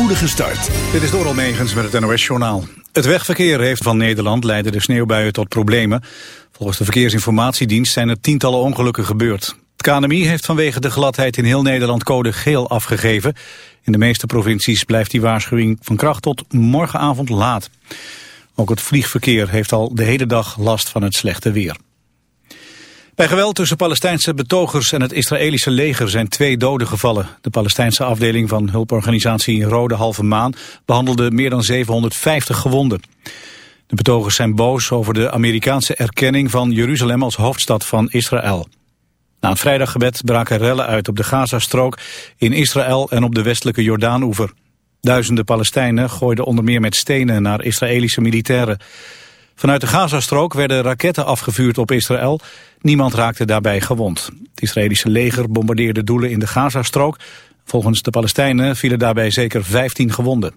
spoedige start. Dit is Doral Megens met het NOS-journaal. Het wegverkeer heeft van Nederland leidde de sneeuwbuien tot problemen. Volgens de Verkeersinformatiedienst zijn er tientallen ongelukken gebeurd. Het KNMI heeft vanwege de gladheid in heel Nederland code geel afgegeven. In de meeste provincies blijft die waarschuwing van kracht tot morgenavond laat. Ook het vliegverkeer heeft al de hele dag last van het slechte weer. Bij geweld tussen Palestijnse betogers en het Israëlische leger zijn twee doden gevallen. De Palestijnse afdeling van hulporganisatie Rode Halve Maan behandelde meer dan 750 gewonden. De betogers zijn boos over de Amerikaanse erkenning van Jeruzalem als hoofdstad van Israël. Na het vrijdaggebed braken rellen uit op de Gazastrook, in Israël en op de westelijke Jordaanoever. Duizenden Palestijnen gooiden onder meer met stenen naar Israëlische militairen. Vanuit de Gazastrook werden raketten afgevuurd op Israël. Niemand raakte daarbij gewond. Het Israëlische leger bombardeerde doelen in de Gazastrook. Volgens de Palestijnen vielen daarbij zeker 15 gewonden.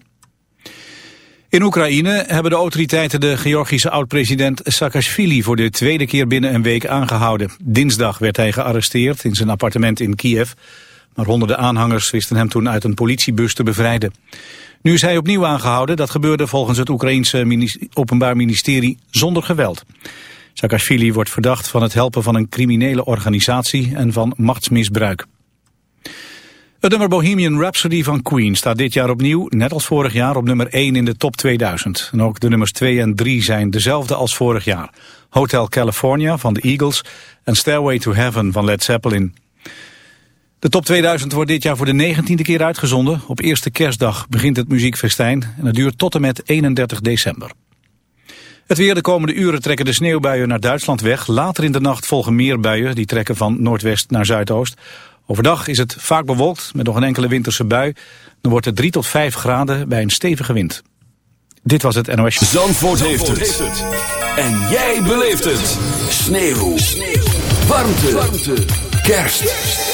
In Oekraïne hebben de autoriteiten de Georgische oud-president Saakashvili voor de tweede keer binnen een week aangehouden. Dinsdag werd hij gearresteerd in zijn appartement in Kiev. Maar honderden aanhangers wisten hem toen uit een politiebus te bevrijden. Nu is hij opnieuw aangehouden. Dat gebeurde volgens het Oekraïense Openbaar Ministerie zonder geweld. Saakashvili wordt verdacht van het helpen van een criminele organisatie en van machtsmisbruik. Het nummer Bohemian Rhapsody van Queen staat dit jaar opnieuw, net als vorig jaar, op nummer 1 in de top 2000. En ook de nummers 2 en 3 zijn dezelfde als vorig jaar. Hotel California van de Eagles en Stairway to Heaven van Led Zeppelin. De top 2000 wordt dit jaar voor de negentiende keer uitgezonden. Op eerste kerstdag begint het muziekfestijn en het duurt tot en met 31 december. Het weer de komende uren trekken de sneeuwbuien naar Duitsland weg. Later in de nacht volgen meer buien, die trekken van noordwest naar zuidoost. Overdag is het vaak bewolkt met nog een enkele winterse bui. Dan wordt het 3 tot 5 graden bij een stevige wind. Dit was het NOS. Zandvoort, heeft, het. En jij beleeft het. Sneeuw. Sneeuw. Warmte. Warmte. Kerst.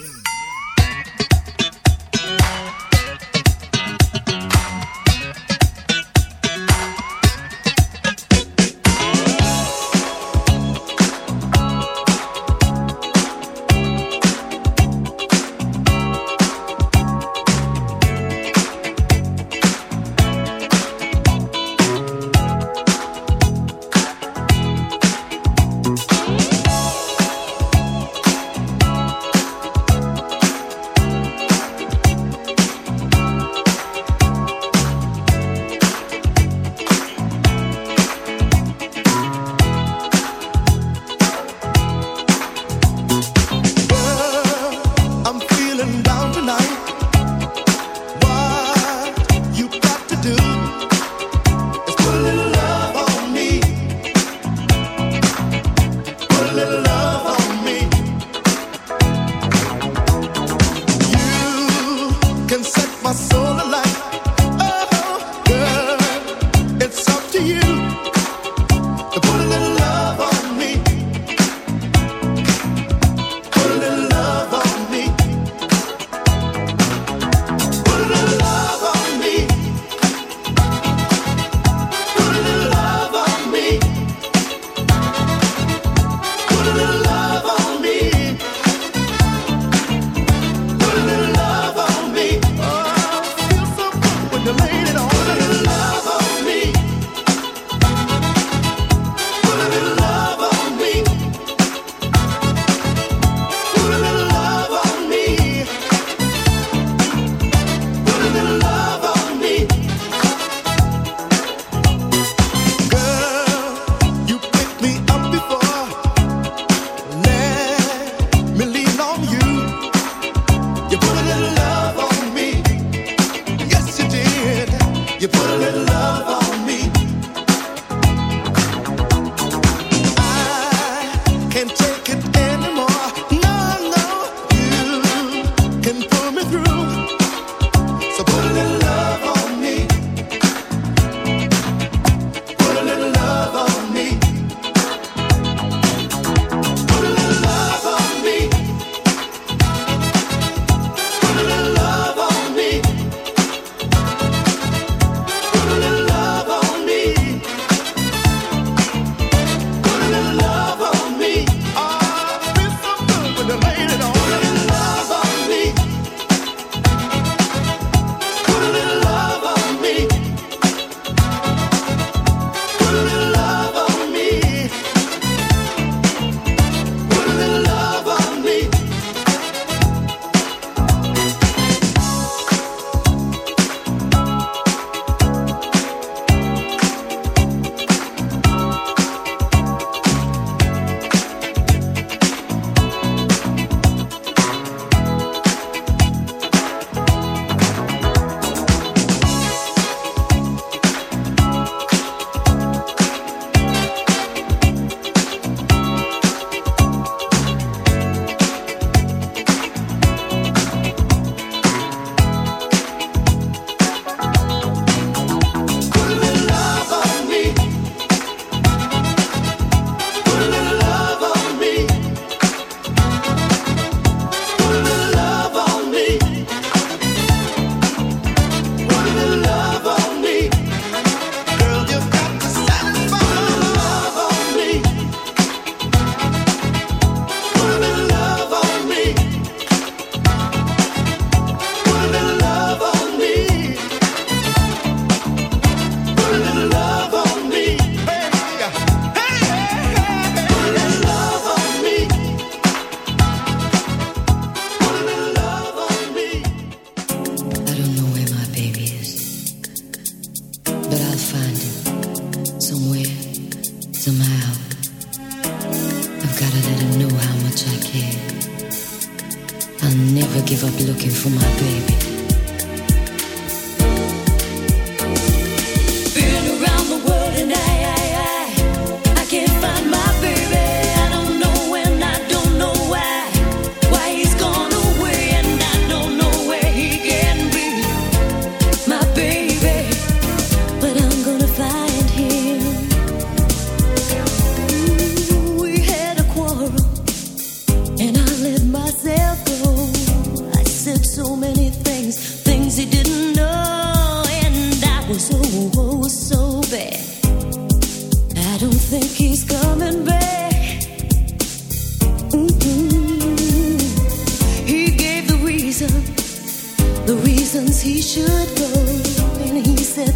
reasons he should go, and he said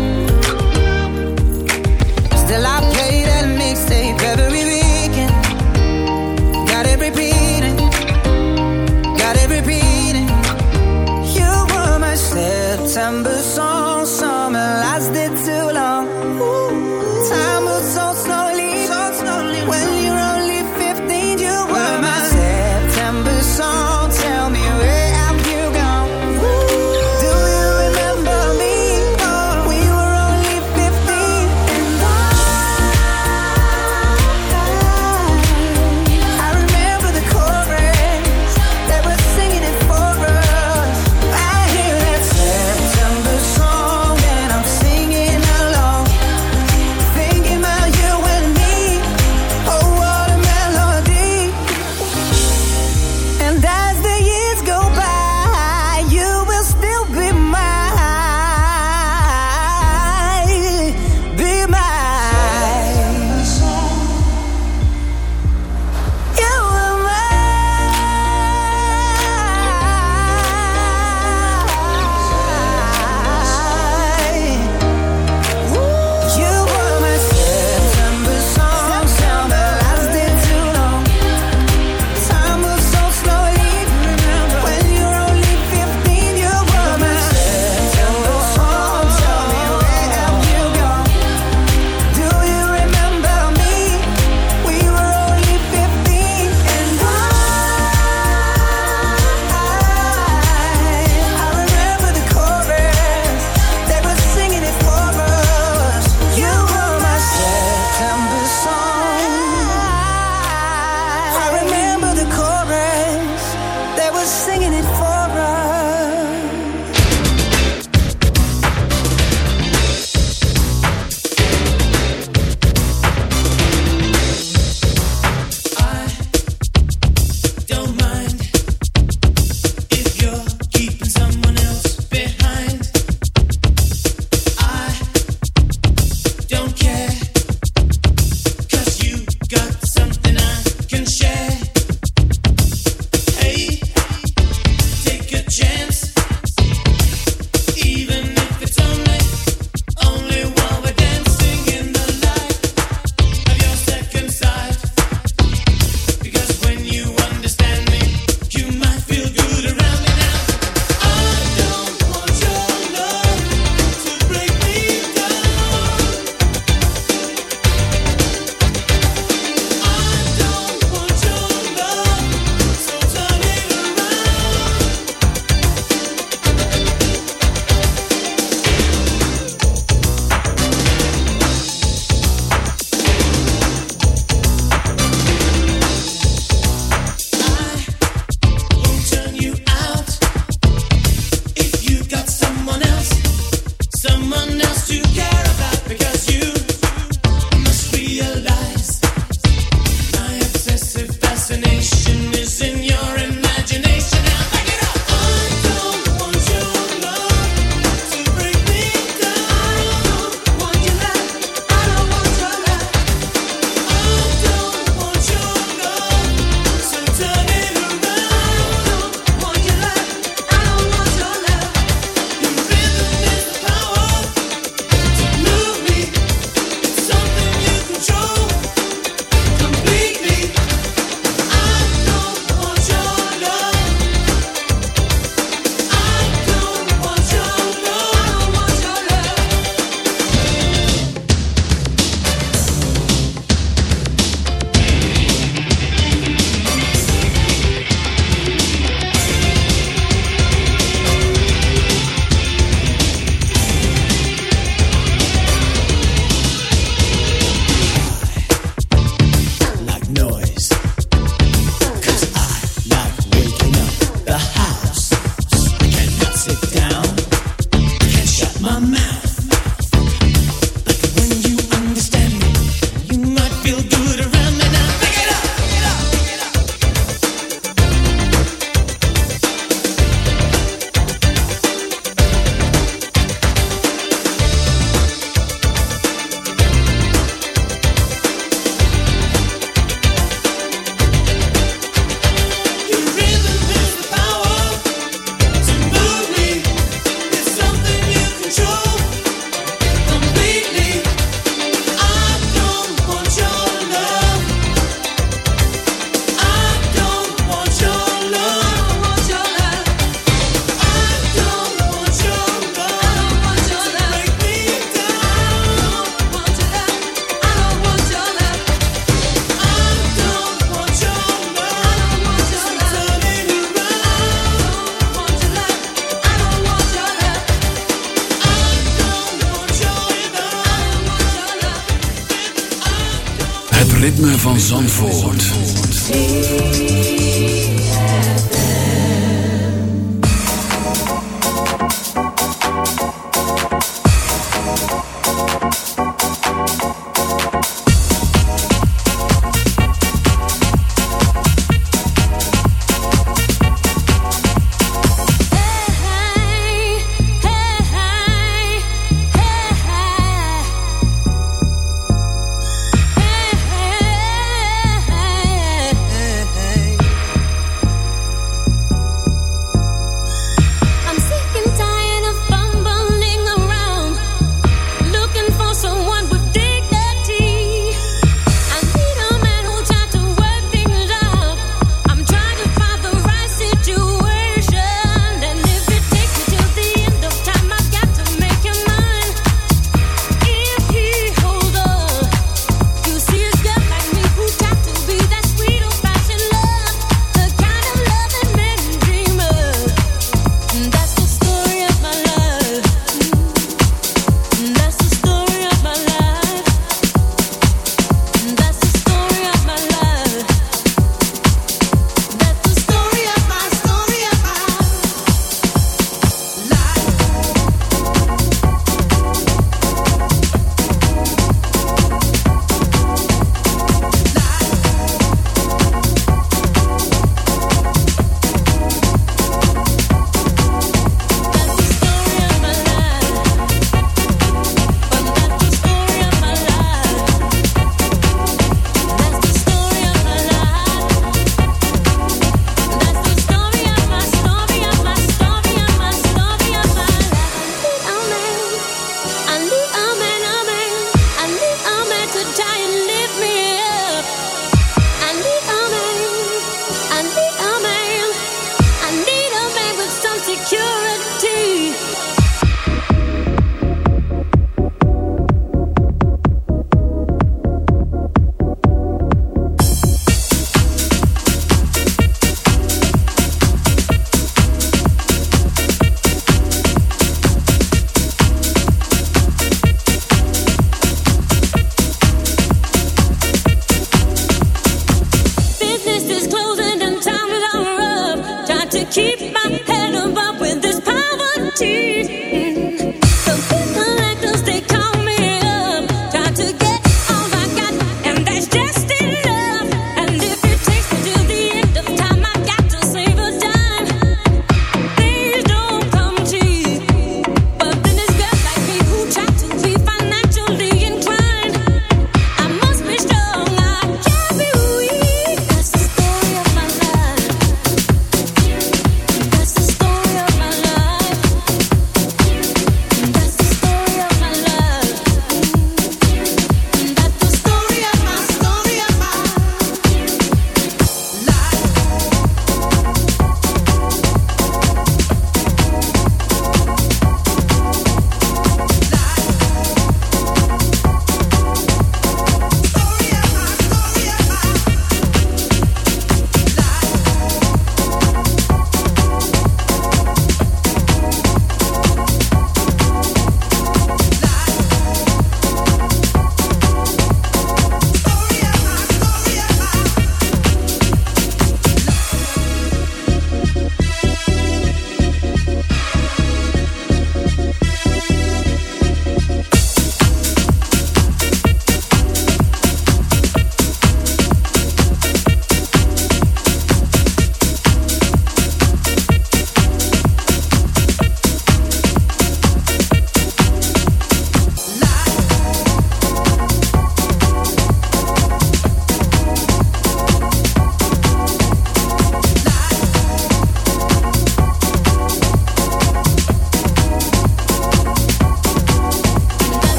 September song,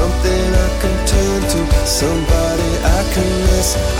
something I can turn to, somebody I can miss.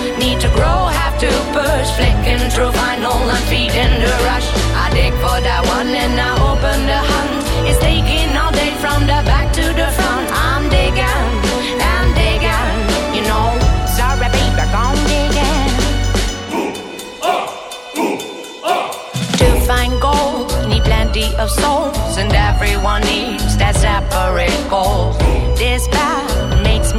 need to grow, have to push. Flicking through vinyl and feeding the rush. I dig for that one and I open the hunt. It's taking all day from the back to the front. I'm digging and digging, you know. Sorry, baby, gone digging. To find gold, need plenty of souls, and everyone needs that separate goal. This path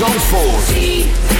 Zandvoort.